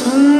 sun.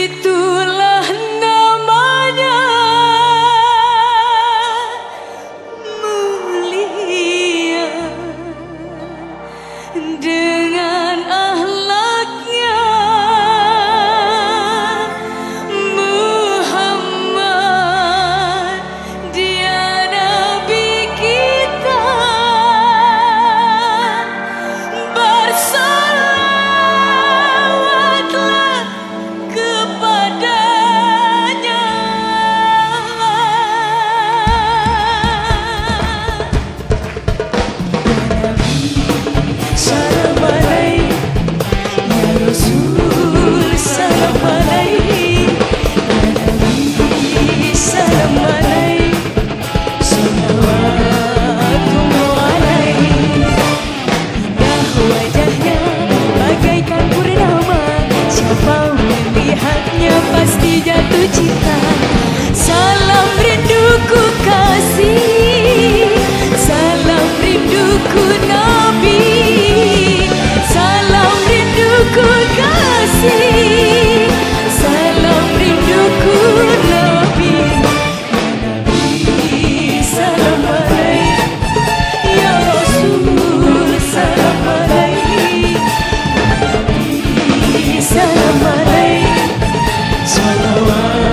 need the world.